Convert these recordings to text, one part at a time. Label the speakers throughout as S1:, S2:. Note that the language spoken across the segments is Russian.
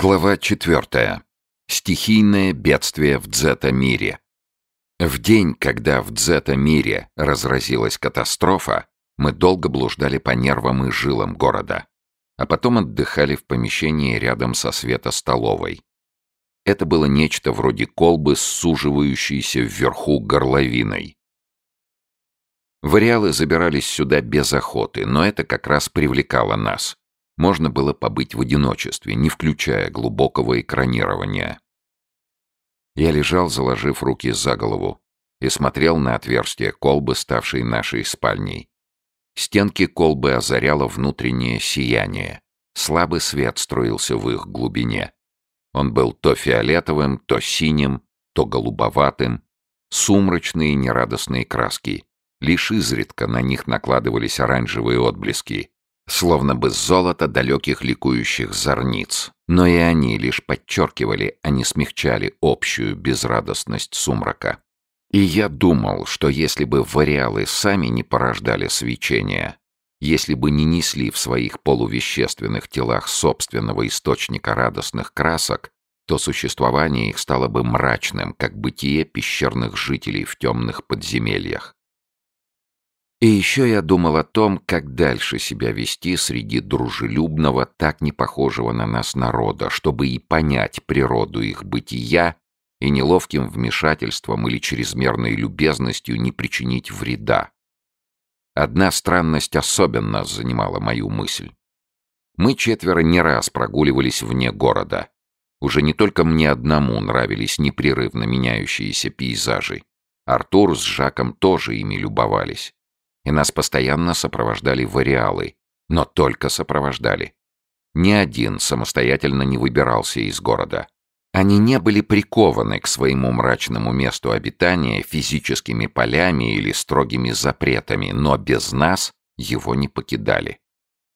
S1: Глава четвертая. Стихийное бедствие в Дзета-мире. В день, когда в Дзета-мире разразилась катастрофа, мы долго блуждали по нервам и жилам города, а потом отдыхали в помещении рядом со светостоловой. Это было нечто вроде колбы суживающейся вверху горловиной. Вариалы забирались сюда без охоты, но это как раз привлекало нас. Можно было побыть в одиночестве, не включая глубокого экранирования. Я лежал, заложив руки за голову, и смотрел на отверстие колбы, ставшей нашей спальней. Стенки колбы озаряло внутреннее сияние. Слабый свет струился в их глубине. Он был то фиолетовым, то синим, то голубоватым. Сумрачные нерадостные краски. Лишь изредка на них накладывались оранжевые отблески, словно бы золото далеких ликующих зорниц. Но и они лишь подчеркивали, а не смягчали общую безрадостность сумрака. И я думал, что если бы вариалы сами не порождали свечения, если бы не несли в своих полувещественных телах собственного источника радостных красок, то существование их стало бы мрачным, как бытие пещерных жителей в темных подземельях. И еще я думал о том, как дальше себя вести среди дружелюбного, так не похожего на нас народа, чтобы и понять природу их бытия и неловким вмешательством или чрезмерной любезностью не причинить вреда. Одна странность особенно занимала мою мысль. Мы четверо не раз прогуливались вне города. Уже не только мне одному нравились непрерывно меняющиеся пейзажи. Артур с Жаком тоже ими любовались. И нас постоянно сопровождали вариалы, но только сопровождали. Ни один самостоятельно не выбирался из города. Они не были прикованы к своему мрачному месту обитания физическими полями или строгими запретами, но без нас его не покидали.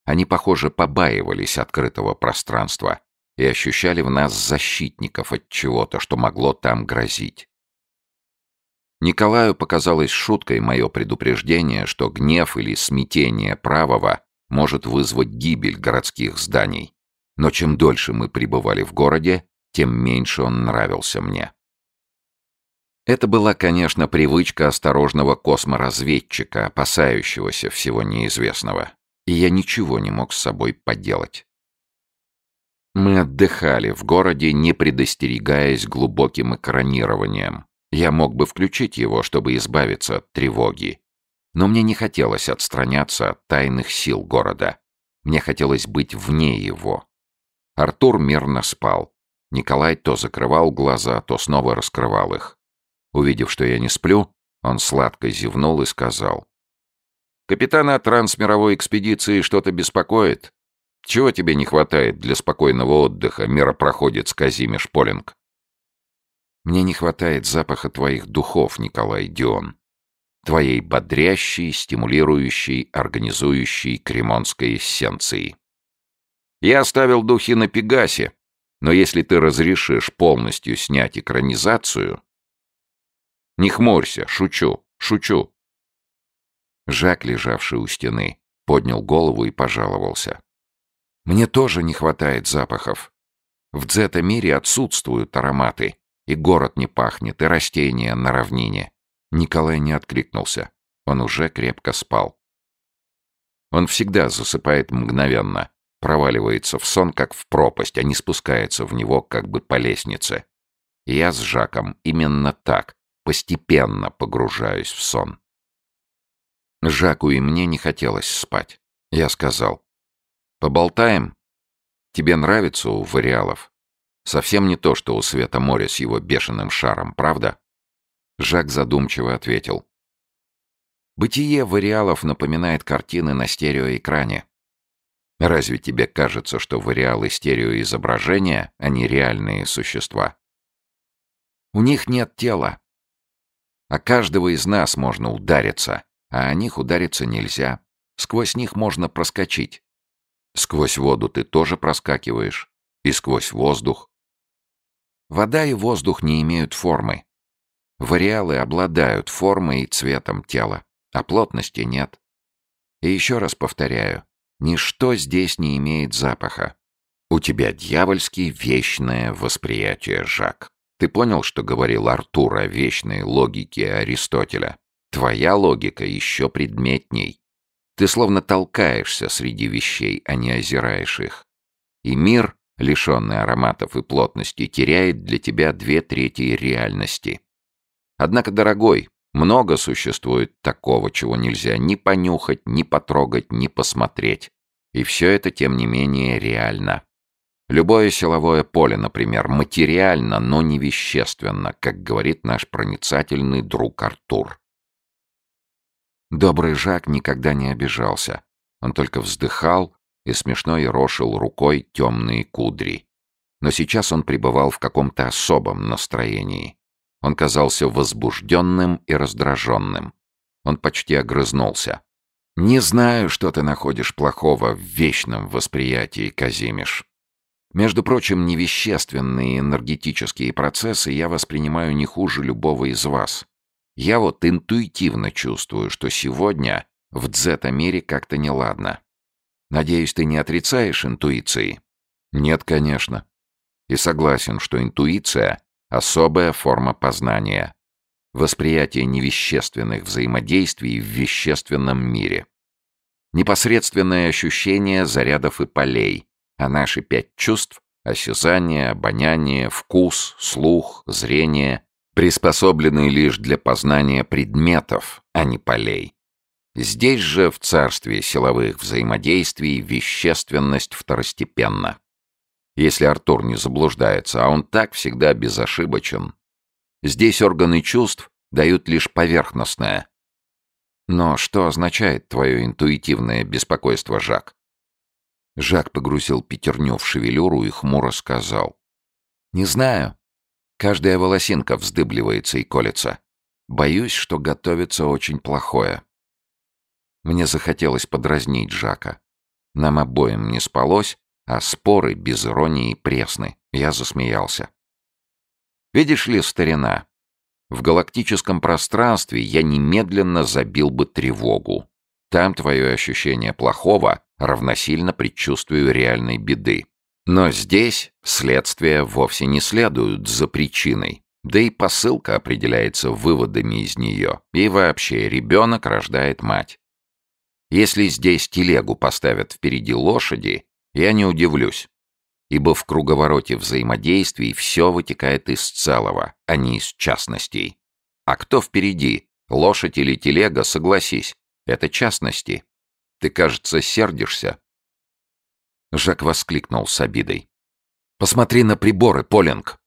S1: Они, похоже, побаивались открытого пространства и ощущали в нас защитников от чего-то, что могло там грозить. Николаю показалось шуткой мое предупреждение, что гнев или смятение правого может вызвать гибель городских зданий. Но чем дольше мы пребывали в городе, тем меньше он нравился мне. Это была, конечно, привычка осторожного косморазведчика, опасающегося всего неизвестного, и я ничего не мог с собой поделать. Мы отдыхали в городе, не предостерегаясь глубоким экранированием. Я мог бы включить его, чтобы избавиться от тревоги. Но мне не хотелось отстраняться от тайных сил города. Мне хотелось быть вне его. Артур мирно спал, Николай то закрывал глаза, то снова раскрывал их. Увидев, что я не сплю, он сладко зевнул и сказал. «Капитана трансмировой экспедиции что-то беспокоит? Чего тебе не хватает для спокойного отдыха, миропроходец Казимиш Полинг?» «Мне не хватает запаха твоих духов, Николай Дион. Твоей бодрящей, стимулирующей, организующей кремонской эссенции». «Я оставил духи на Пегасе», но если ты разрешишь полностью снять экранизацию... Не хмурься, шучу, шучу. Жак, лежавший у стены, поднял голову и пожаловался. Мне тоже не хватает запахов. В дзета-мире отсутствуют ароматы, и город не пахнет, и растения на равнине. Николай не откликнулся. Он уже крепко спал. Он всегда засыпает мгновенно, проваливается в сон, как в пропасть, а не спускается в него, как бы по лестнице. я с Жаком именно так, постепенно погружаюсь в сон. Жаку и мне не хотелось спать. Я сказал, «Поболтаем? Тебе нравится у вариалов? Совсем не то, что у Света моря с его бешеным шаром, правда?» Жак задумчиво ответил, «Бытие вариалов напоминает картины на стереоэкране. Разве тебе кажется, что вариалы стереоизображения, они реальные существа? У них нет тела. А каждого из нас можно удариться, а о них удариться нельзя. Сквозь них можно проскочить. Сквозь воду ты тоже проскакиваешь. И сквозь воздух. Вода и воздух не имеют формы. Вариалы обладают формой и цветом тела, а плотности нет. И еще раз повторяю, Ничто здесь не имеет запаха. У тебя дьявольски вечное восприятие, Жак. Ты понял, что говорил Артур о вечной логике Аристотеля? Твоя логика еще предметней. Ты словно толкаешься среди вещей, а не озираешь их. И мир, лишенный ароматов и плотности, теряет для тебя две трети реальности. Однако, дорогой, много существует такого, чего нельзя ни понюхать, ни потрогать, ни посмотреть. И все это, тем не менее, реально. Любое силовое поле, например, материально, но не вещественно, как говорит наш проницательный друг Артур. Добрый Жак никогда не обижался. Он только вздыхал и смешно ерошил рукой темные кудри. Но сейчас он пребывал в каком-то особом настроении. Он казался возбужденным и раздраженным. Он почти огрызнулся. «Не знаю, что ты находишь плохого в вечном восприятии, Казимиш. Между прочим, невещественные энергетические процессы я воспринимаю не хуже любого из вас. Я вот интуитивно чувствую, что сегодня в дзета-мире как-то неладно. Надеюсь, ты не отрицаешь интуиции? Нет, конечно. И согласен, что интуиция — особая форма познания. Восприятие невещественных взаимодействий в вещественном мире. Непосредственное ощущение зарядов и полей — а наши пять чувств — осязание, обоняние, вкус, слух, зрение — приспособлены лишь для познания предметов, а не полей. Здесь же, в царстве силовых взаимодействий, вещественность второстепенна. Если Артур не заблуждается, а он так всегда безошибочен, здесь органы чувств дают лишь поверхностное. Но что означает твое интуитивное беспокойство, Жак? Жак погрузил пятерню в шевелюру и хмуро сказал. «Не знаю. Каждая волосинка вздыбливается и колется. Боюсь, что готовится очень плохое». Мне захотелось подразнить Жака. Нам обоим не спалось, а споры без иронии пресны. Я засмеялся. «Видишь ли, старина, в галактическом пространстве я немедленно забил бы тревогу. Там твое ощущение плохого равносильно предчувствию реальной беды. Но здесь следствия вовсе не следуют за причиной, да и посылка определяется выводами из нее, и вообще ребенок рождает мать. Если здесь телегу поставят впереди лошади, я не удивлюсь, ибо в круговороте взаимодействий все вытекает из целого, а не из частностей. А кто впереди, лошадь или телега, согласись, это частности. Ты, кажется, сердишься». Жак воскликнул с обидой. «Посмотри на приборы, Полинг!»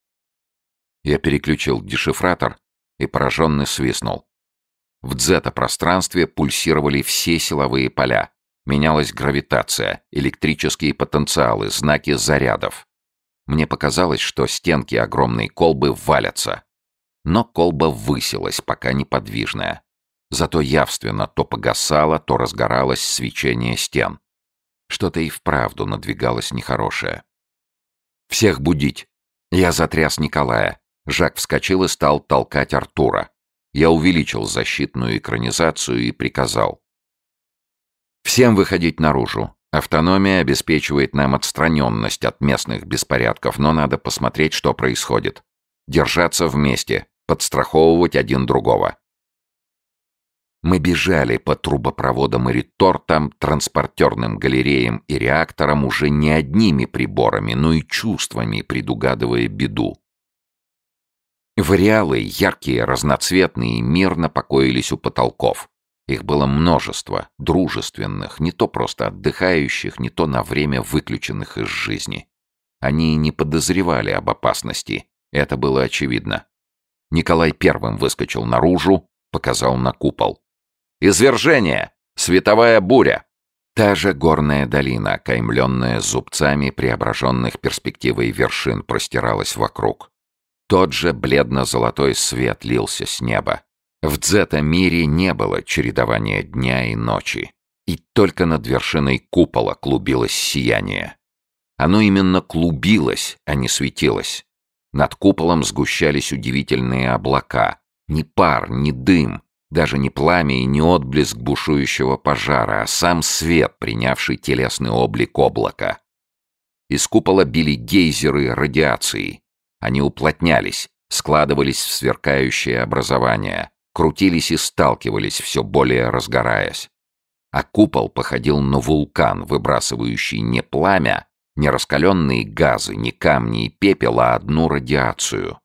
S1: Я переключил дешифратор и пораженно свистнул. В дзета-пространстве пульсировали все силовые поля. Менялась гравитация, электрические потенциалы, знаки зарядов. Мне показалось, что стенки огромной колбы валятся. Но колба высилась, пока неподвижная. Зато явственно то погасало, то разгоралось свечение стен. Что-то и вправду надвигалось нехорошее. «Всех будить!» Я затряс Николая. Жак вскочил и стал толкать Артура. Я увеличил защитную экранизацию и приказал. «Всем выходить наружу. Автономия обеспечивает нам отстраненность от местных беспорядков, но надо посмотреть, что происходит. Держаться вместе, подстраховывать один другого. Мы бежали по трубопроводам и ретортам, транспортерным галереям и реакторам уже не одними приборами, но и чувствами, предугадывая беду. Вариалы, яркие, разноцветные, мирно покоились у потолков. Их было множество, дружественных, не то просто отдыхающих, не то на время выключенных из жизни. Они не подозревали об опасности, это было очевидно. Николай первым выскочил наружу, показал на купол. Извержение! Световая буря!» Та же горная долина, каймленная зубцами преображенных перспективой вершин, простиралась вокруг. Тот же бледно-золотой свет лился с неба. В дзета-мире не было чередования дня и ночи. И только над вершиной купола клубилось сияние. Оно именно клубилось, а не светилось. Над куполом сгущались удивительные облака. Ни пар, ни дым, даже не пламя и не отблеск бушующего пожара, а сам свет, принявший телесный облик облака. Из купола били гейзеры радиации. Они уплотнялись, складывались в сверкающее образование, крутились и сталкивались, все более разгораясь. А купол походил на вулкан, выбрасывающий не пламя, не раскаленные газы, не камни и пепел, а одну радиацию.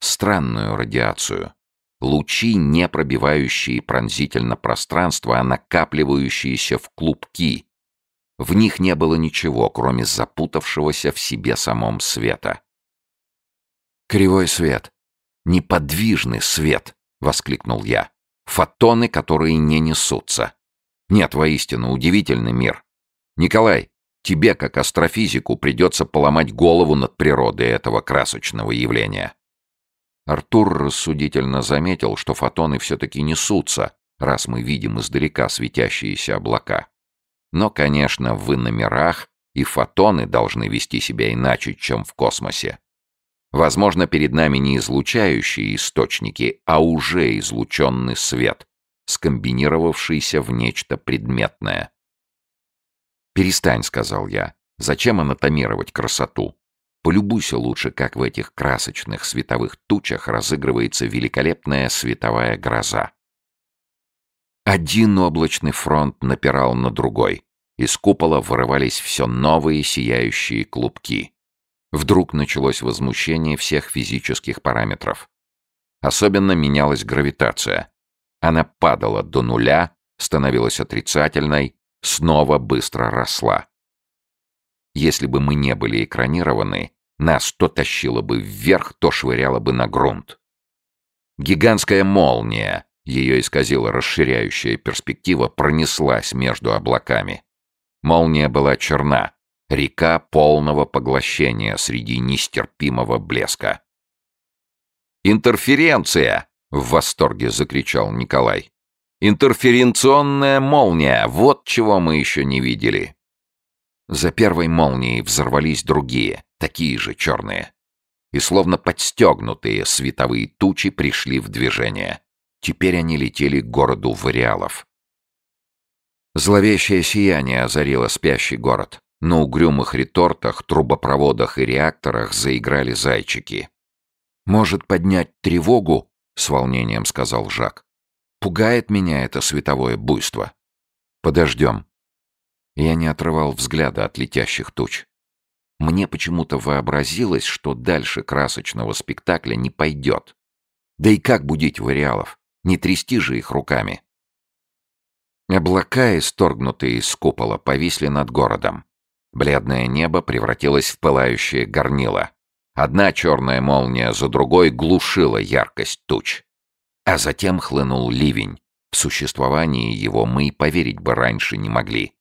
S1: Странную радиацию. Лучи, не пробивающие пронзительно пространство, а накапливающиеся в клубки. В них не было ничего, кроме запутавшегося в себе самом света. «Кривой свет! Неподвижный свет!» — воскликнул я. «Фотоны, которые не несутся. Нет, воистину, удивительный мир. Николай, тебе, как астрофизику, придется поломать голову над природой этого красочного явления». Артур рассудительно заметил, что фотоны все-таки несутся, раз мы видим издалека светящиеся облака. Но, конечно, в номерах и фотоны должны вести себя иначе, чем в космосе. Возможно, перед нами не излучающие источники, а уже излученный свет, скомбинировавшийся в нечто предметное. «Перестань», — сказал я. «Зачем анатомировать красоту? Полюбуйся лучше, как в этих красочных световых тучах разыгрывается великолепная световая гроза. Один облачный фронт напирал на другой. Из купола вырывались все новые сияющие клубки. Вдруг началось возмущение всех физических параметров. Особенно менялась гравитация. Она падала до нуля, становилась отрицательной, снова быстро росла. Если бы мы не были экранированы, нас то тащило бы вверх, то швыряло бы на грунт. Гигантская молния, ее исказила расширяющая перспектива, пронеслась между облаками. Молния была черна, река полного поглощения среди нестерпимого блеска. «Интерференция!» — в восторге закричал Николай. «Интерференционная молния! Вот чего мы еще не видели!» За первой молнией взорвались другие, такие же черные. И словно подстегнутые световые тучи пришли в движение. Теперь они летели к городу Вариалов. Зловещее сияние озарило спящий город. На угрюмых ретортах, трубопроводах и реакторах заиграли зайчики. «Может поднять тревогу?» — с волнением сказал Жак. «Пугает меня это световое буйство». «Подождем», я не отрывал взгляда от летящих туч. Мне почему-то вообразилось, что дальше красочного спектакля не пойдет. Да и как будить вариалов? Не трясти же их руками. Облака, исторгнутые из купола, повисли над городом. Бледное небо превратилось в пылающее горнило. Одна черная молния за другой глушила яркость туч. А затем хлынул ливень. В существовании его мы и поверить бы раньше не могли.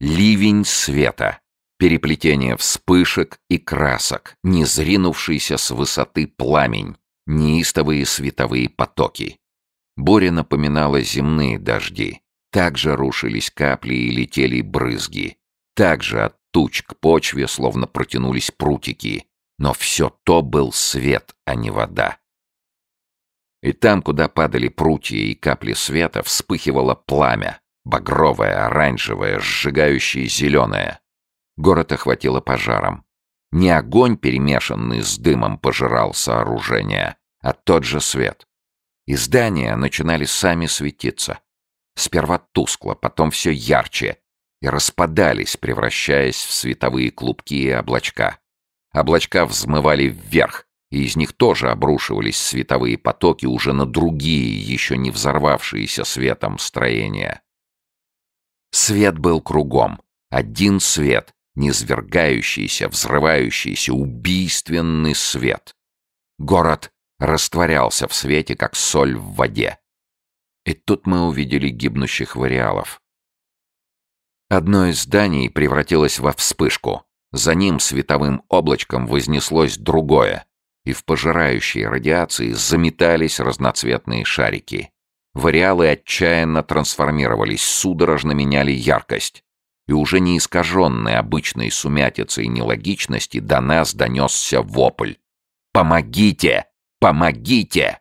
S1: Ливень света. Переплетение вспышек и красок, не зринувшийся с высоты пламень, неистовые световые потоки. Буря напоминала земные дожди. Также рушились капли и летели брызги. Также от туч к почве словно протянулись прутики. Но все то был свет, а не вода. И там, куда падали прутья и капли света, вспыхивало пламя, Багровое, оранжевое, сжигающее зеленое. Город охватило пожаром. Не огонь, перемешанный с дымом, пожирал сооружение, а тот же свет. И здания начинали сами светиться. Сперва тускло, потом все ярче, и распадались, превращаясь в световые клубки и облачка. Облачка взмывали вверх, и из них тоже обрушивались световые потоки уже на другие, еще не взорвавшиеся светом строения. Свет был кругом. Один свет, низвергающийся, взрывающийся, убийственный свет. Город растворялся в свете, как соль в воде. И тут мы увидели гибнущих вариалов. Одно из зданий превратилось во вспышку. За ним световым облачком вознеслось другое, и в пожирающей радиации заметались разноцветные шарики. Вариалы отчаянно трансформировались, судорожно меняли яркость. И уже не искаженный обычной сумятицей нелогичности до нас донесся вопль. «Помогите! Помогите!»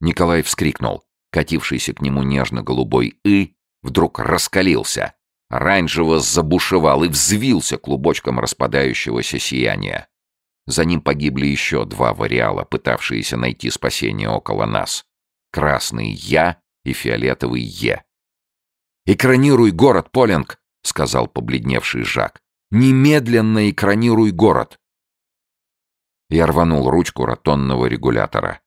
S1: Николай вскрикнул. Катившийся к нему нежно-голубой «и» вдруг раскалился. оранжево забушевал и взвился клубочком распадающегося сияния. За ним погибли еще два вариала, пытавшиеся найти спасение около нас. Красный «Я» и фиолетовый «Е». «Экранируй город, Полинг!» — сказал побледневший Жак. «Немедленно экранируй город!» Я рванул ручку ротонного регулятора.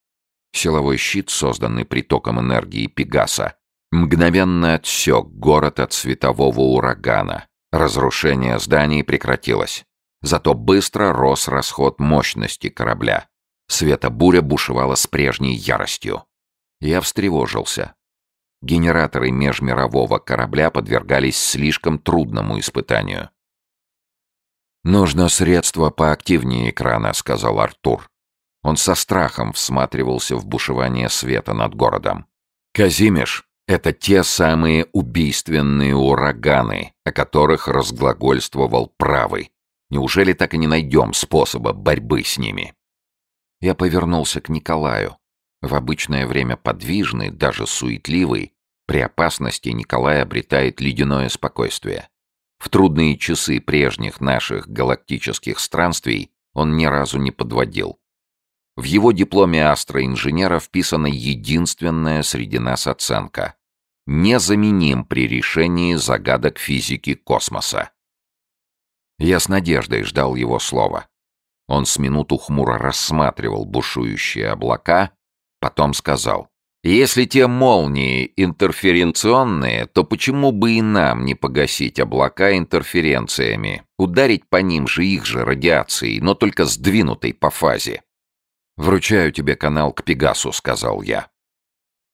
S1: Силовой щит, созданный притоком энергии Пегаса, мгновенно отсек город от светового урагана. Разрушение зданий прекратилось. Зато быстро рос расход мощности корабля. Светобуря бушевала с прежней яростью. Я встревожился. Генераторы межмирового корабля подвергались слишком трудному испытанию. «Нужно средство поактивнее экрана», — сказал Артур. Он со страхом всматривался в бушевание света над городом. «Казимеш — это те самые убийственные ураганы, о которых разглагольствовал правый. Неужели так и не найдем способа борьбы с ними?» Я повернулся к Николаю. В обычное время подвижный, даже суетливый, при опасности Николай обретает ледяное спокойствие. В трудные часы прежних наших галактических странствий он ни разу не подводил. В его дипломе астроинженера вписана единственная среди нас оценка. Незаменим при решении загадок физики космоса. Я с надеждой ждал его слова. Он с минуту хмуро рассматривал бушующие облака, потом сказал. «Если те молнии интерференционные, то почему бы и нам не погасить облака интерференциями, ударить по ним же их же радиацией, но только сдвинутой по фазе?» «Вручаю тебе канал к Пегасу», — сказал я.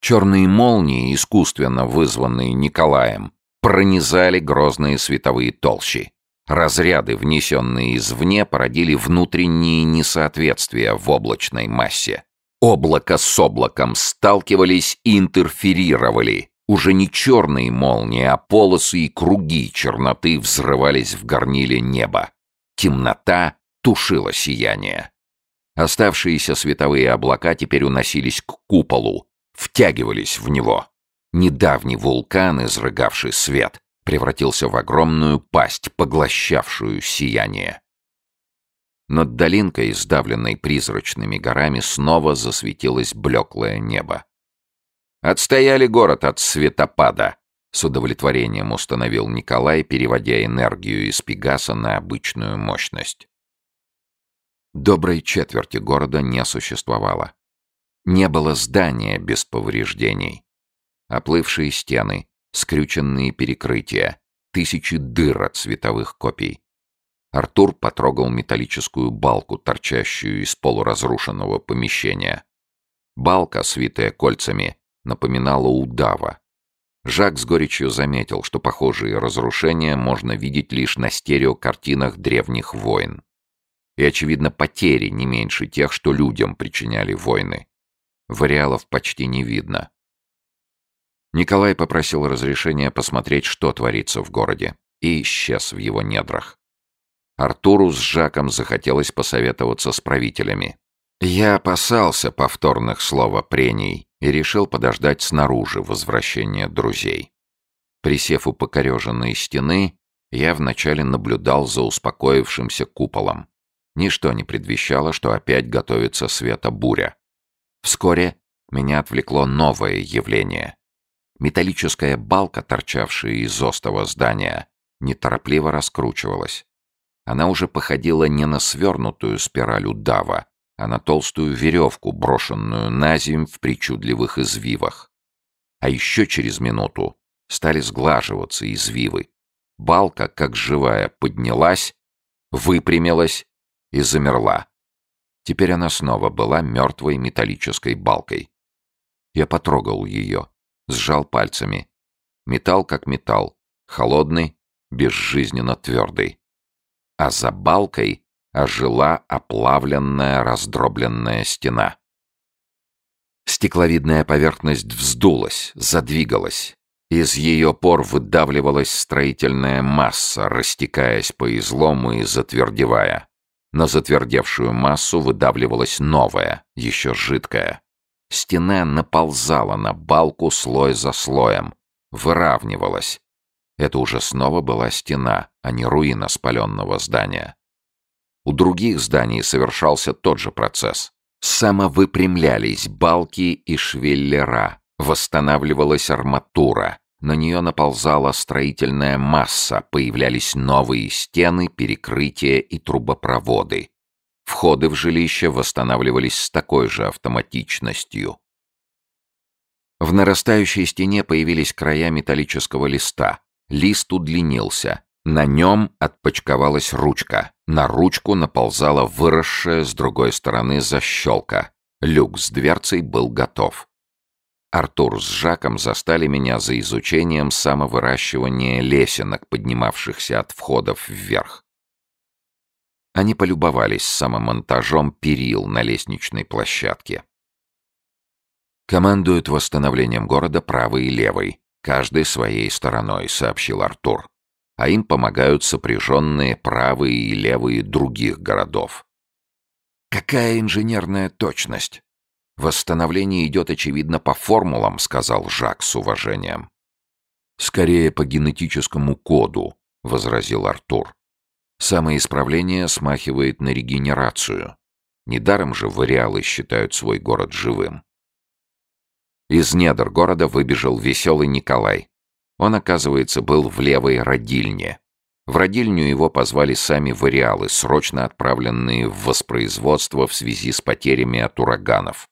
S1: Черные молнии, искусственно вызванные Николаем, пронизали грозные световые толщи. Разряды, внесенные извне, породили внутренние несоответствия в облачной массе. Облако с облаком сталкивались и интерферировали. Уже не черные молнии, а полосы и круги черноты взрывались в горниле неба. Темнота тушила сияние. Оставшиеся световые облака теперь уносились к куполу, втягивались в него. Недавний вулкан, изрыгавший свет, превратился в огромную пасть, поглощавшую сияние. Над долинкой, сдавленной призрачными горами, снова засветилось блеклое небо. «Отстояли город от светопада», — с удовлетворением установил Николай, переводя энергию из Пегаса на обычную мощность. Доброй четверти города не существовало. Не было здания без повреждений. Оплывшие стены, скрюченные перекрытия, тысячи дыр от световых копий. Артур потрогал металлическую балку, торчащую из полуразрушенного помещения. Балка, свитая кольцами, напоминала удава. Жак с горечью заметил, что похожие разрушения можно видеть лишь на стереокартинах древних войн и, очевидно, потери не меньше тех, что людям причиняли войны. Вариалов почти не видно. Николай попросил разрешения посмотреть, что творится в городе, и исчез в его недрах. Артуру с Жаком захотелось посоветоваться с правителями. Я опасался повторных словопрений и решил подождать снаружи возвращения друзей. Присев у покореженной стены, я вначале наблюдал за успокоившимся куполом. Ничто не предвещало, что опять готовится света-буря. Вскоре меня отвлекло новое явление. Металлическая балка, торчавшая из остого здания, неторопливо раскручивалась. Она уже походила не на свернутую спираль удава, а на толстую веревку, брошенную на земь в причудливых извивах. А еще через минуту стали сглаживаться извивы. Балка, как живая, поднялась, выпрямилась и замерла. Теперь она снова была мертвой металлической балкой. Я потрогал ее, сжал пальцами. Металл как металл, холодный, безжизненно твердый. А за балкой ожила оплавленная раздробленная стена. Стекловидная поверхность вздулась, задвигалась. Из ее пор выдавливалась строительная масса, растекаясь по излому и затвердевая. На затвердевшую массу выдавливалась новая, еще жидкая. Стена наползала на балку слой за слоем, выравнивалась. Это уже снова была стена, а не руина спаленного здания. У других зданий совершался тот же процесс. Самовыпрямлялись балки и швеллера, восстанавливалась арматура, на нее наползала строительная масса, появлялись новые стены, перекрытия и трубопроводы. Входы в жилище восстанавливались с такой же автоматичностью. В нарастающей стене появились края металлического листа. Лист удлинился. На нем отпочковалась ручка. На ручку наползала выросшая с другой стороны защелка. Люк с дверцей был готов. Артур с Жаком застали меня за изучением самовыращивания лесенок, поднимавшихся от входов вверх. Они полюбовались самомонтажом перил на лестничной площадке. «Командуют восстановлением города правый и левый, каждый своей стороной», — сообщил Артур. «А им помогают сопряженные правые и левые других городов». «Какая инженерная точность!» «Восстановление идет, очевидно, по формулам», — сказал Жак с уважением. «Скорее по генетическому коду», — возразил Артур. «Самоисправление смахивает на регенерацию. Недаром же вариалы считают свой город живым». Из недр города выбежал веселый Николай. Он, оказывается, был в левой родильне. В родильню его позвали сами вариалы, срочно отправленные в воспроизводство в связи с потерями от ураганов.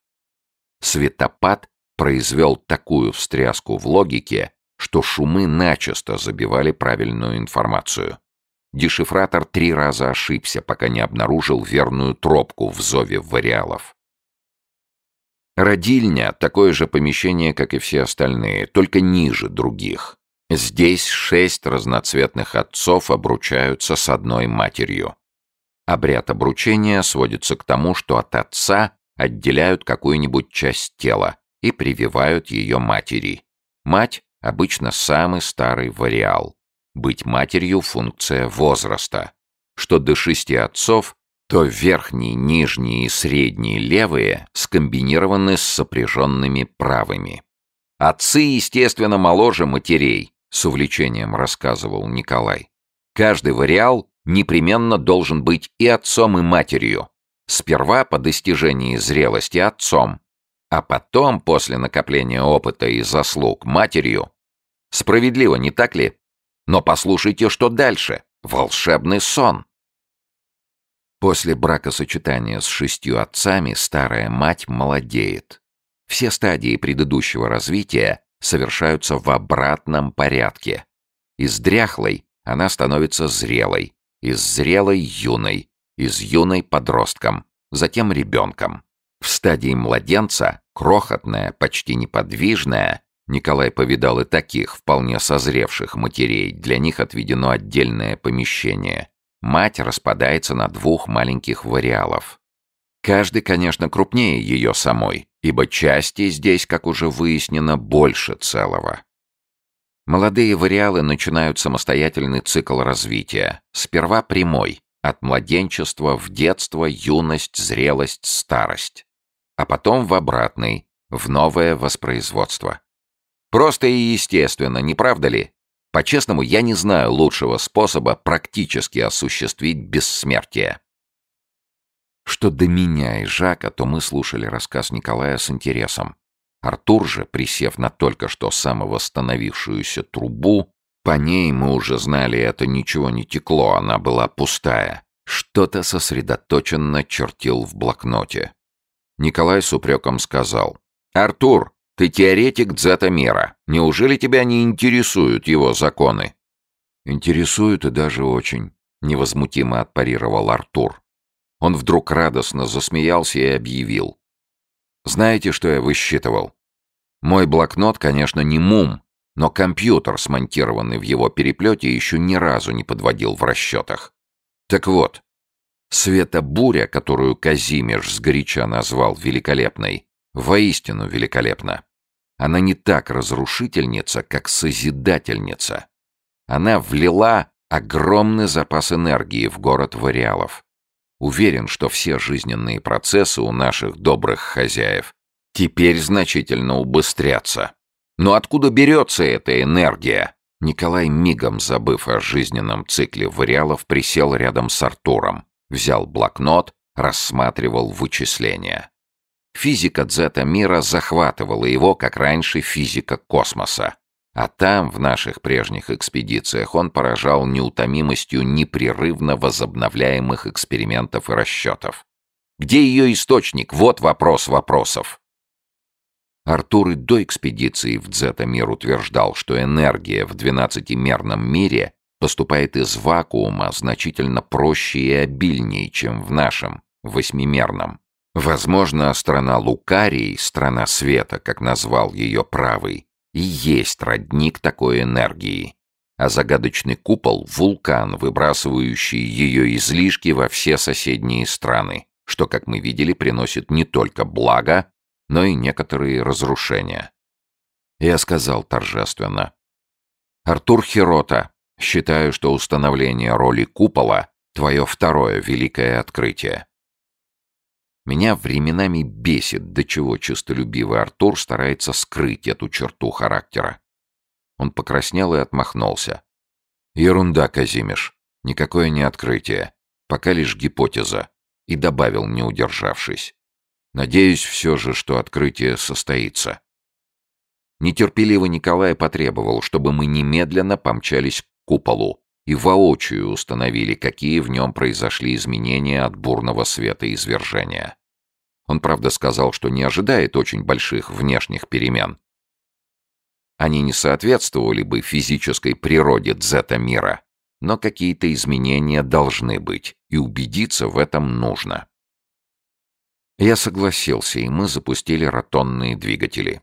S1: Светопад произвел такую встряску в логике, что шумы начисто забивали правильную информацию. Дешифратор три раза ошибся, пока не обнаружил верную тропку в зове вариалов. Родильня — такое же помещение, как и все остальные, только ниже других. Здесь шесть разноцветных отцов обручаются с одной матерью. Обряд обручения сводится к тому, что от отца отделяют какую-нибудь часть тела и прививают ее матери. Мать — обычно самый старый вариал. Быть матерью — функция возраста. Что до шести отцов, то верхние, нижние и средние левые скомбинированы с сопряженными правыми. Отцы, естественно, моложе матерей, с увлечением рассказывал Николай. Каждый вариал непременно должен быть и отцом, и матерью. Сперва по достижении зрелости отцом, а потом, после накопления опыта и заслуг, матерью. Справедливо, не так ли? Но послушайте, что дальше. Волшебный сон. После бракосочетания с шестью отцами старая мать молодеет. Все стадии предыдущего развития совершаются в обратном порядке. Из дряхлой она становится зрелой, из зрелой — юной, из юной подростком, затем ребенком. В стадии младенца, крохотная, почти неподвижная, Николай повидал и таких, вполне созревших матерей, для них отведено отдельное помещение. Мать распадается на двух маленьких вариалов. Каждый, конечно, крупнее ее самой, ибо части здесь, как уже выяснено, больше целого. Молодые вариалы начинают самостоятельный цикл развития. Сперва прямой, от младенчества в детство, юность, зрелость, старость. А потом в обратный, в новое воспроизводство. Просто и естественно, не правда ли? По-честному, я не знаю лучшего способа практически осуществить бессмертие. Что до меня и Жака, то мы слушали рассказ Николая с интересом. Артур же, присев на только что самовосстановившуюся трубу, по ней мы уже знали, это ничего не текло, она была пустая. Что-то сосредоточенно чертил в блокноте. Николай с упреком сказал. «Артур, ты теоретик дзета-мира. Неужели тебя не интересуют его законы?» «Интересуют и даже очень», — невозмутимо отпарировал Артур. Он вдруг радостно засмеялся и объявил. «Знаете, что я высчитывал? Мой блокнот, конечно, не мум, но компьютер, смонтированный в его переплете, еще ни разу не подводил в расчетах. Так вот, светобуря, которую Казимеш сгоряча назвал великолепной, воистину великолепна. Она не так разрушительница, как созидательница. Она влила огромный запас энергии в город Вариалов. Уверен, что все жизненные процессы у наших добрых хозяев теперь значительно убыстрятся. Но откуда берется эта энергия? Николай, мигом забыв о жизненном цикле вариалов, присел рядом с Артуром, взял блокнот, рассматривал вычисления. Физика дзета-мира захватывала его, как раньше физика космоса. А там, в наших прежних экспедициях, он поражал неутомимостью непрерывно возобновляемых экспериментов и расчетов. Где ее источник? Вот вопрос вопросов. Артур и до экспедиции в Дзета-мир утверждал, что энергия в двенадцатимерном мире поступает из вакуума значительно проще и обильнее, чем в нашем, восьмимерном. Возможно, страна Лукарий, страна света, как назвал ее правый, и есть родник такой энергии. А загадочный купол — вулкан, выбрасывающий ее излишки во все соседние страны, что, как мы видели, приносит не только благо, но и некоторые разрушения. Я сказал торжественно. «Артур Хирота, считаю, что установление роли купола — твое второе великое открытие. Меня временами бесит, до чего честолюбивый Артур старается скрыть эту черту характера. Он покраснел и отмахнулся. «Ерунда, Казимиш. Никакое не открытие. Пока лишь гипотеза». И добавил, не удержавшись. Надеюсь все же, что открытие состоится. Нетерпеливо Николай потребовал, чтобы мы немедленно помчались к куполу и воочию установили, какие в нем произошли изменения от бурного света извержения. Он, правда, сказал, что не ожидает очень больших внешних перемен. Они не соответствовали бы физической природе дзета-мира, но какие-то изменения должны быть, и убедиться в этом нужно. Я согласился, и мы запустили ротонные двигатели.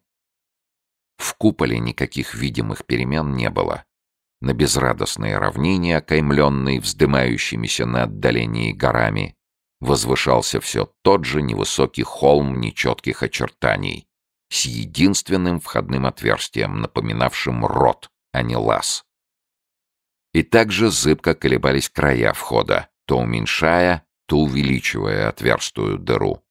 S1: В куполе никаких видимых перемен не было. На безрадостной равнине, окаймленной вздымающимися на отдалении горами, возвышался все тот же невысокий холм нечетких очертаний, с единственным входным отверстием, напоминавшим рот, а не лаз. И также зыбко колебались края входа, то уменьшая, то увеличивая отверстую дыру.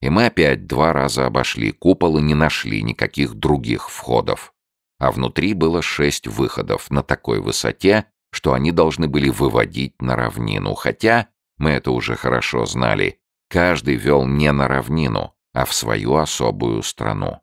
S1: И мы опять два раза обошли купол и не нашли никаких других входов. А внутри было шесть выходов на такой высоте, что они должны были выводить на равнину, хотя, мы это уже хорошо знали, каждый вел не на равнину, а в свою особую страну.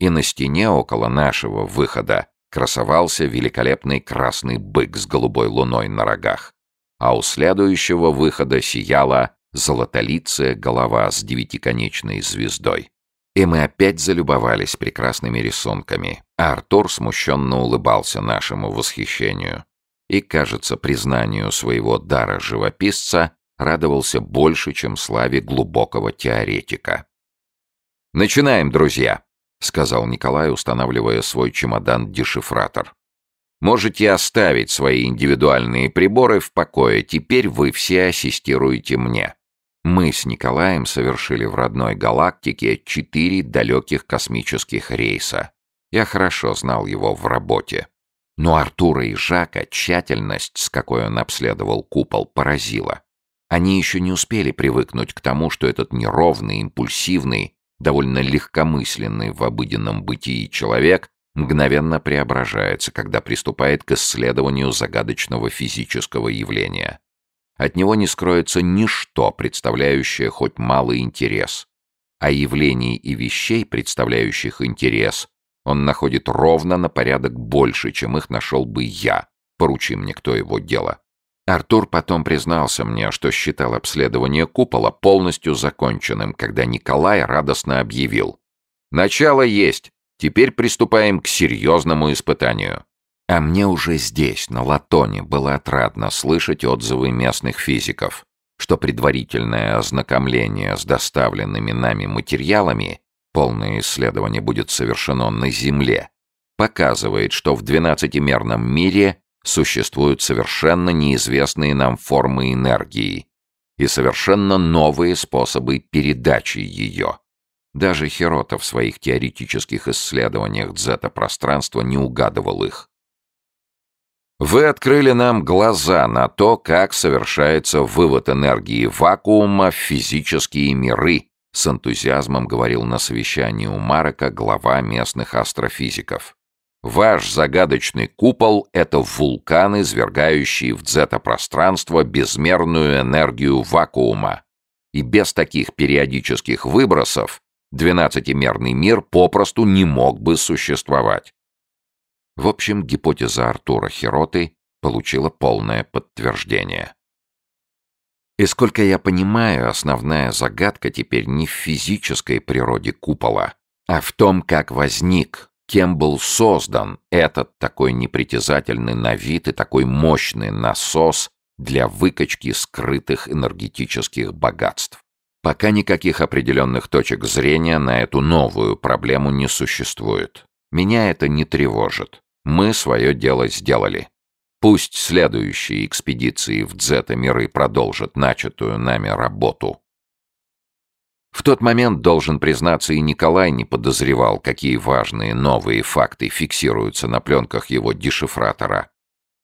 S1: И на стене около нашего выхода красовался великолепный красный бык с голубой луной на рогах, а у следующего выхода сияла золотолицая голова с девятиконечной звездой. И мы опять залюбовались прекрасными рисунками, а Артур смущенно улыбался нашему восхищению. И, кажется, признанию своего дара живописца радовался больше, чем славе глубокого теоретика. «Начинаем, друзья!» — сказал Николай, устанавливая свой чемодан-дешифратор. «Можете оставить свои индивидуальные приборы в покое, теперь вы все ассистируете мне». Мы с Николаем совершили в родной галактике четыре далеких космических рейса. Я хорошо знал его в работе. Но Артура и Жака тщательность, с какой он обследовал купол, поразила. Они еще не успели привыкнуть к тому, что этот неровный, импульсивный, довольно легкомысленный в обыденном бытии человек мгновенно преображается, когда приступает к исследованию загадочного физического явления. От него не скроется ничто, представляющее хоть малый интерес. А явлений и вещей, представляющих интерес, он находит ровно на порядок больше, чем их нашел бы я, поручи мне кто его дело. Артур потом признался мне, что считал обследование купола полностью законченным, когда Николай радостно объявил. «Начало есть. Теперь приступаем к серьезному испытанию». А мне уже здесь, на Латоне, было отрадно слышать отзывы местных физиков, что предварительное ознакомление с доставленными нами материалами, полное исследование будет совершено на Земле, показывает, что в двенадцатимерном мире существуют совершенно неизвестные нам формы энергии и совершенно новые способы передачи ее. Даже Хирота в своих теоретических исследованиях дзета-пространства не угадывал их. Вы открыли нам глаза на то, как совершается вывод энергии вакуума в физические миры, с энтузиазмом говорил на совещании у Марака глава местных астрофизиков. Ваш загадочный купол — это вулкан, извергающий в дзета-пространство безмерную энергию вакуума. И без таких периодических выбросов двенадцатимерный мир попросту не мог бы существовать. В общем, гипотеза Артура Хироты получила полное подтверждение. И сколько я понимаю, основная загадка теперь не в физической природе купола, а в том, как возник, кем был создан этот такой непритязательный на вид и такой мощный насос для выкачки скрытых энергетических богатств. Пока никаких определенных точек зрения на эту новую проблему не существует. Меня это не тревожит. Мы свое дело сделали. Пусть следующие экспедиции в Дзета-миры продолжат начатую нами работу. В тот момент, должен признаться, и Николай не подозревал, какие важные новые факты фиксируются на пленках его дешифратора.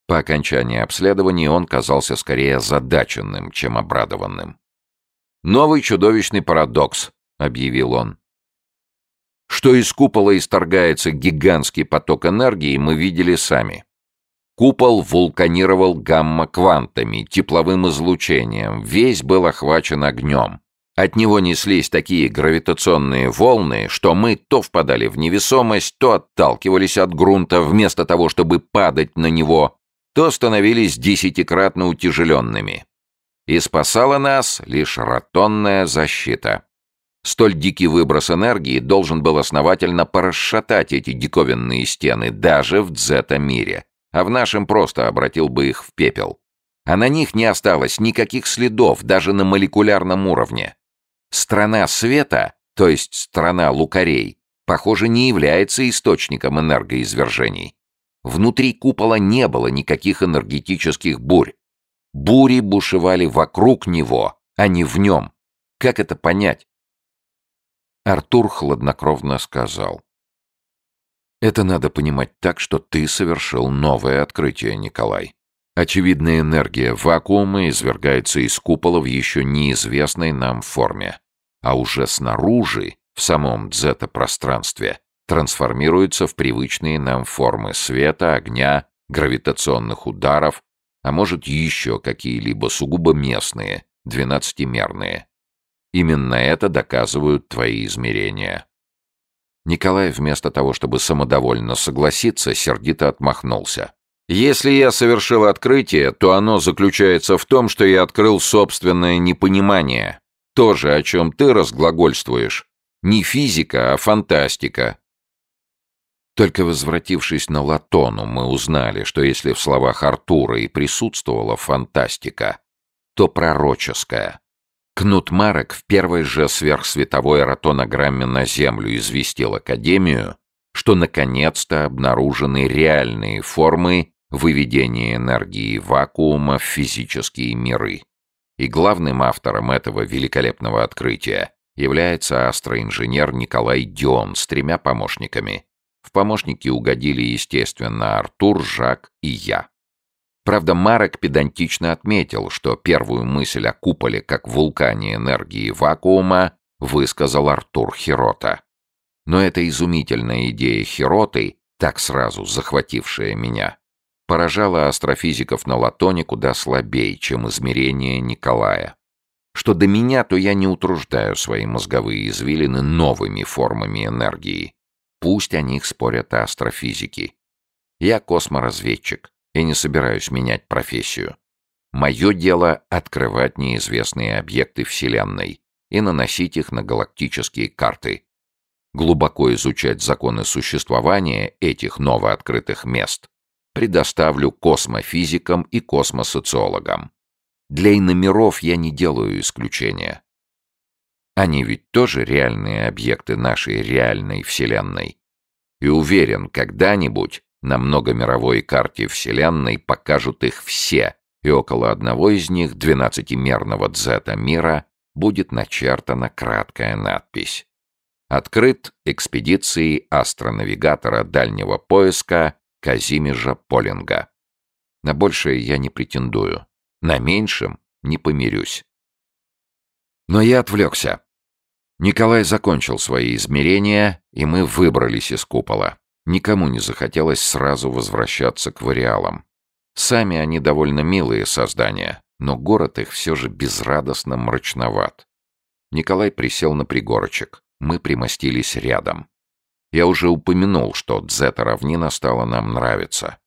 S1: По окончании обследования он казался скорее озадаченным, чем обрадованным. «Новый чудовищный парадокс», — объявил он. Что из купола исторгается гигантский поток энергии, мы видели сами. Купол вулканировал гамма-квантами, тепловым излучением, весь был охвачен огнем. От него неслись такие гравитационные волны, что мы то впадали в невесомость, то отталкивались от грунта вместо того, чтобы падать на него, то становились десятикратно утяжеленными. И спасала нас лишь ротонная защита. Столь дикий выброс энергии должен был основательно порасшатать эти диковинные стены даже в дзета-мире а в нашем просто обратил бы их в пепел. А на них не осталось никаких следов даже на молекулярном уровне. Страна света, то есть страна лукарей, похоже, не является источником энергоизвержений. Внутри купола не было никаких энергетических бурь. Бури бушевали вокруг него, а не в нем. Как это понять? Артур хладнокровно сказал. Это надо понимать так, что ты совершил новое открытие, Николай. Очевидная энергия вакуума извергается из купола в еще неизвестной нам форме. А уже снаружи, в самом дзета-пространстве, трансформируется в привычные нам формы света, огня, гравитационных ударов, а может еще какие-либо сугубо местные, двенадцатимерные. Именно это доказывают твои измерения. Николай вместо того, чтобы самодовольно согласиться, сердито отмахнулся. «Если я совершил открытие, то оно заключается в том, что я открыл собственное непонимание. То же, о чем ты разглагольствуешь. Не физика, а фантастика». Только возвратившись на Латону, мы узнали, что если в словах Артура и присутствовала фантастика, то пророческая. Кнут Марек в первой же сверхсветовой ротонограмме на Землю известил Академию, что наконец-то обнаружены реальные формы выведения энергии вакуума в физические миры. И главным автором этого великолепного открытия является астроинженер Николай Дион с тремя помощниками. В помощники угодили, естественно, Артур, Жак и я. Правда, Марек педантично отметил, что первую мысль о куполе как вулкане энергии вакуума высказал Артур Хирота. Но эта изумительная идея Хироты, так сразу захватившая меня, поражала астрофизиков на Латоне куда слабее, чем измерения Николая. Что до меня, то я не утруждаю свои мозговые извилины новыми формами энергии. Пусть о них спорят астрофизики. Я косморазведчик, и не собираюсь менять профессию. Мое дело — открывать неизвестные объекты Вселенной и наносить их на галактические карты. Глубоко изучать законы существования этих новооткрытых мест предоставлю космофизикам и космосоциологам. Для иномеров я не делаю исключения. Они ведь тоже реальные объекты нашей реальной Вселенной. И уверен, когда-нибудь на многомировой карте Вселенной покажут их все, и около одного из них, двенадцатимерного дзета мира, будет начертана краткая надпись. Открыт экспедицией астронавигатора дальнего поиска Казимежа Полинга. На большее я не претендую. На меньшем не помирюсь. Но я отвлекся. Николай закончил свои измерения, и мы выбрались из купола. Никому не захотелось сразу возвращаться к вариалам. Сами они довольно милые создания, но город их все же безрадостно мрачноват. Николай присел на пригорочек. Мы примостились рядом. Я уже упомянул, что дзета-равнина стала нам нравиться.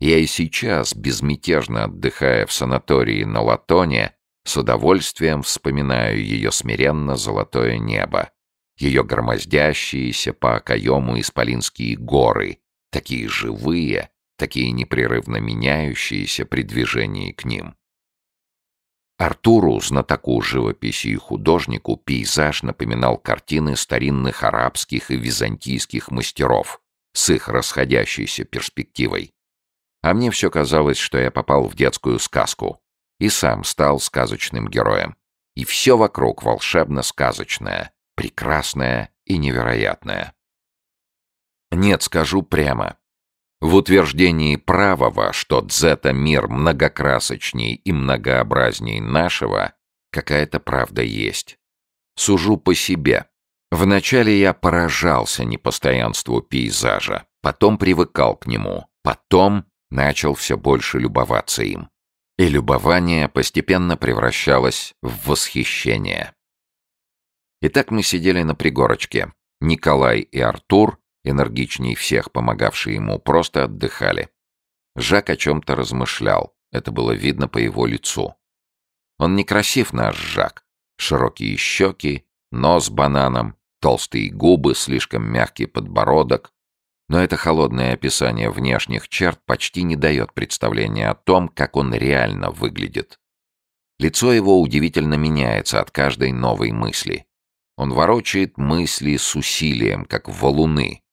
S1: Я и сейчас, безмятежно отдыхая в санатории на Латоне, с удовольствием вспоминаю ее смиренно золотое небо, ее громоздящиеся по окоему исполинские горы, такие живые, такие непрерывно меняющиеся при движении к ним. Артуру, знатоку живописи и художнику, пейзаж напоминал картины старинных арабских и византийских мастеров с их расходящейся перспективой. А мне все казалось, что я попал в детскую сказку и сам стал сказочным героем. И все вокруг волшебно-сказочное, прекрасное и невероятное. Нет, скажу прямо, в утверждении правого, что дзета-мир многокрасочней и многообразней нашего, какая-то правда есть. Сужу по себе. Вначале я поражался непостоянству пейзажа, потом привыкал к нему, потом начал все больше любоваться им. И любование постепенно превращалось в восхищение. Итак, мы сидели на пригорочке. Николай и Артур энергичней всех помогавшие ему, просто отдыхали. Жак о чем-то размышлял, это было видно по его лицу. Он некрасив наш Жак. Широкие щеки, нос бананом, толстые губы, слишком мягкий подбородок. Но это холодное описание внешних черт почти не дает представления о том, как он реально выглядит. Лицо его удивительно меняется от каждой новой мысли. Он ворочает мысли с усилием, как валуны,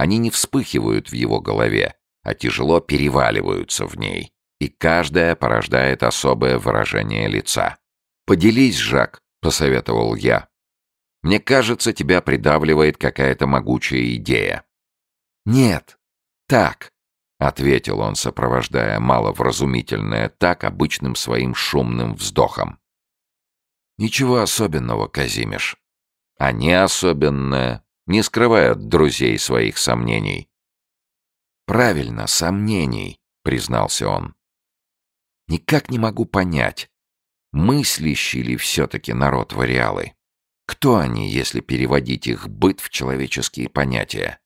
S1: они не вспыхивают в его голове, а тяжело переваливаются в ней, и каждая порождает особое выражение лица. «Поделись, Жак», — посоветовал я. «Мне кажется, тебя придавливает какая-то могучая идея». «Нет, так», — ответил он, сопровождая маловразумительное «так» обычным своим шумным вздохом. «Ничего особенного, Казимиш. А не особенное не скрывая от друзей своих сомнений. «Правильно, сомнений», — признался он. «Никак не могу понять, мыслящий ли все-таки народ вариалы? Кто они, если переводить их быт в человеческие понятия?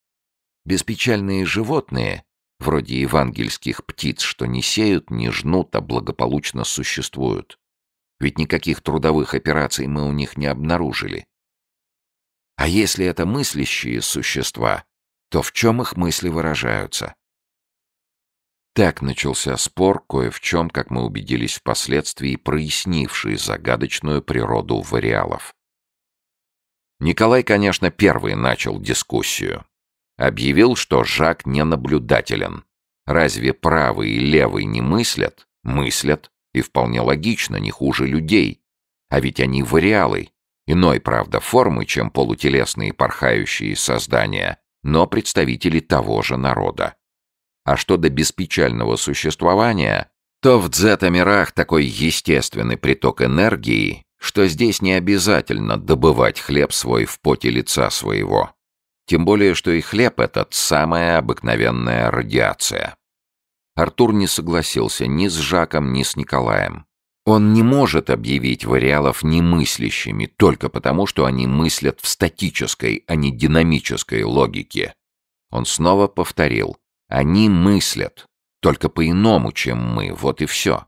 S1: Беспечальные животные, вроде евангельских птиц, что не сеют, не жнут, а благополучно существуют. Ведь никаких трудовых операций мы у них не обнаружили. А если это мыслящие существа, то в чем их мысли выражаются? Так начался спор, кое в чем, как мы убедились впоследствии, прояснивший загадочную природу вариалов. Николай, конечно, первый начал дискуссию. Объявил, что Жак ненаблюдателен. Разве правый и левый не мыслят? Мыслят, и вполне логично, не хуже людей. А ведь они вариалы, Иной, правда, формы, чем полутелесные порхающие создания, но представители того же народа. А что до беспечального существования, то в дзета-мирах такой естественный приток энергии, что здесь не обязательно добывать хлеб свой в поте лица своего. Тем более, что и хлеб этот — самая обыкновенная радиация. Артур не согласился ни с Жаком, ни с Николаем. Он не может объявить вариалов немыслящими только потому, что они мыслят в статической, а не динамической логике. Он снова повторил. Они мыслят, только по-иному, чем мы, вот и все.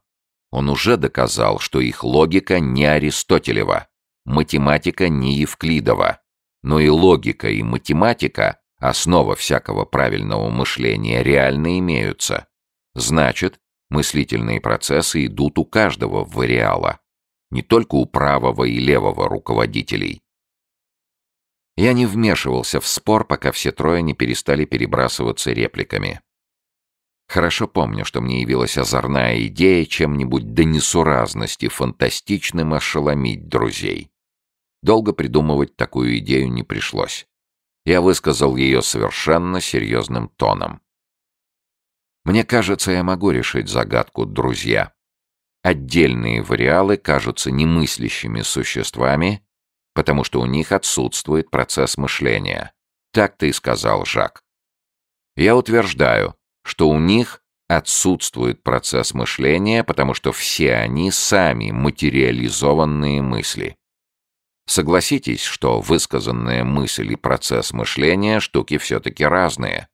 S1: Он уже доказал, что их логика не Аристотелева, математика не Евклидова, но и логика и математика, основа всякого правильного мышления, реально имеются. Значит, Мыслительные процессы идут у каждого вариала, не только у правого и левого руководителей. Я не вмешивался в спор, пока все трое не перестали перебрасываться репликами. Хорошо помню, что мне явилась озорная идея чем-нибудь до несуразности фантастичным ошеломить друзей. Долго придумывать такую идею не пришлось. Я высказал ее совершенно серьезным тоном. Мне кажется, я могу решить загадку, друзья. Отдельные вариалы кажутся немыслящими существами, потому что у них отсутствует процесс мышления. Так ты и сказал, Жак. Я утверждаю, что у них отсутствует процесс мышления, потому что все они сами материализованные мысли. Согласитесь, что высказанная мысль и процесс мышления штуки все-таки разные.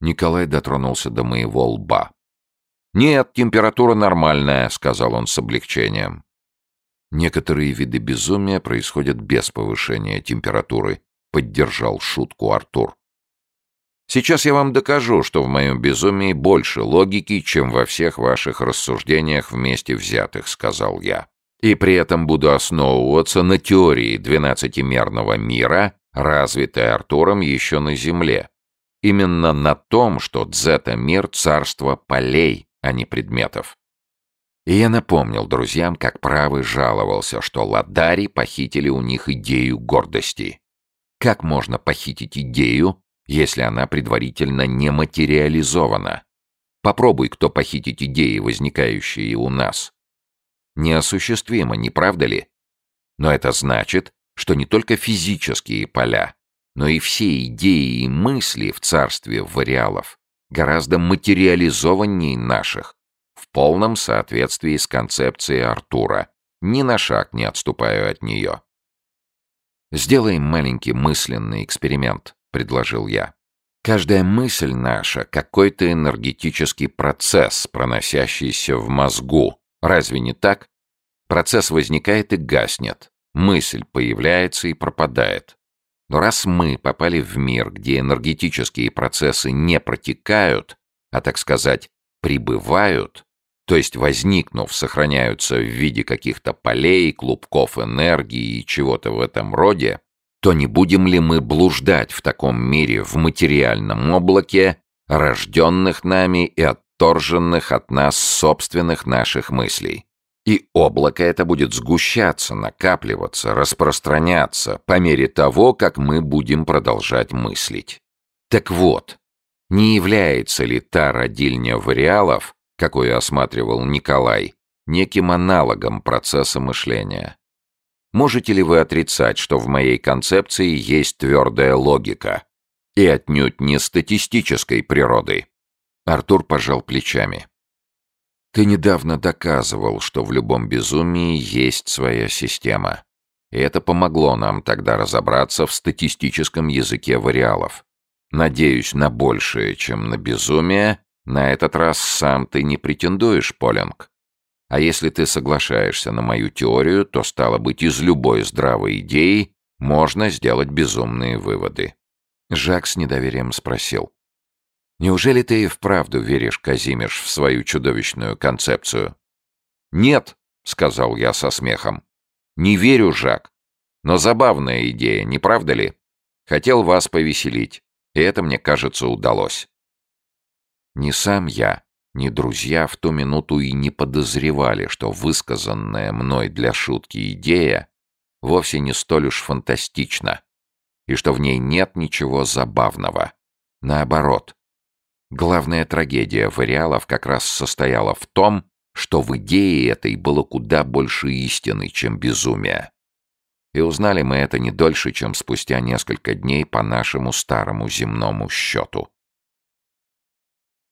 S1: Николай дотронулся до моего лба. «Нет, температура нормальная», — сказал он с облегчением. «Некоторые виды безумия происходят без повышения температуры», — поддержал шутку Артур. «Сейчас я вам докажу, что в моем безумии больше логики, чем во всех ваших рассуждениях вместе взятых», — сказал я. «И при этом буду основываться на теории двенадцатимерного мира, развитой Артуром еще на Земле. Именно на том, что дзета-мир — царство полей, а не предметов. И я напомнил друзьям, как правый жаловался, что ладари похитили у них идею гордости. Как можно похитить идею, если она предварительно не материализована? Попробуй кто похитить идеи, возникающие у нас. Неосуществимо, не правда ли? Но это значит, что не только физические поля, но и все идеи и мысли в царстве вариалов гораздо материализованнее наших, в полном соответствии с концепцией Артура, ни на шаг не отступаю от нее. «Сделаем маленький мысленный эксперимент», — предложил я. «Каждая мысль наша — какой-то энергетический процесс, проносящийся в мозгу. Разве не так? Процесс возникает и гаснет. Мысль появляется и пропадает. Но раз мы попали в мир, где энергетические процессы не протекают, а, так сказать, прибывают, то есть, возникнув, сохраняются в виде каких-то полей, клубков энергии и чего-то в этом роде, то не будем ли мы блуждать в таком мире в материальном облаке, рожденных нами и отторженных от нас собственных наших мыслей? И облако это будет сгущаться, накапливаться, распространяться по мере того, как мы будем продолжать мыслить. Так вот, не является ли та родильня вариалов, какой осматривал Николай, неким аналогом процесса мышления? Можете ли вы отрицать, что в моей концепции есть твердая логика и отнюдь не статистической природы? Артур пожал плечами. Ты недавно доказывал, что в любом безумии есть своя система. И это помогло нам тогда разобраться в статистическом языке вариалов. Надеюсь на большее, чем на безумие, на этот раз сам ты не претендуешь, Полинг. А если ты соглашаешься на мою теорию, то, стало быть, из любой здравой идеи можно сделать безумные выводы. Жак с недоверием спросил. Неужели ты и вправду веришь, Казимиш, в свою чудовищную концепцию? Нет, сказал я со смехом. Не верю, Жак. Но забавная идея, не правда ли? Хотел вас повеселить, и это, мне кажется, удалось. Ни сам я, ни друзья в ту минуту и не подозревали, что высказанная мной для шутки идея вовсе не столь уж фантастична, и что в ней нет ничего забавного. Наоборот, Главная трагедия вариалов как раз состояла в том, что в идее этой было куда больше истины, чем безумия. И узнали мы это не дольше, чем спустя несколько дней по нашему старому земному счету.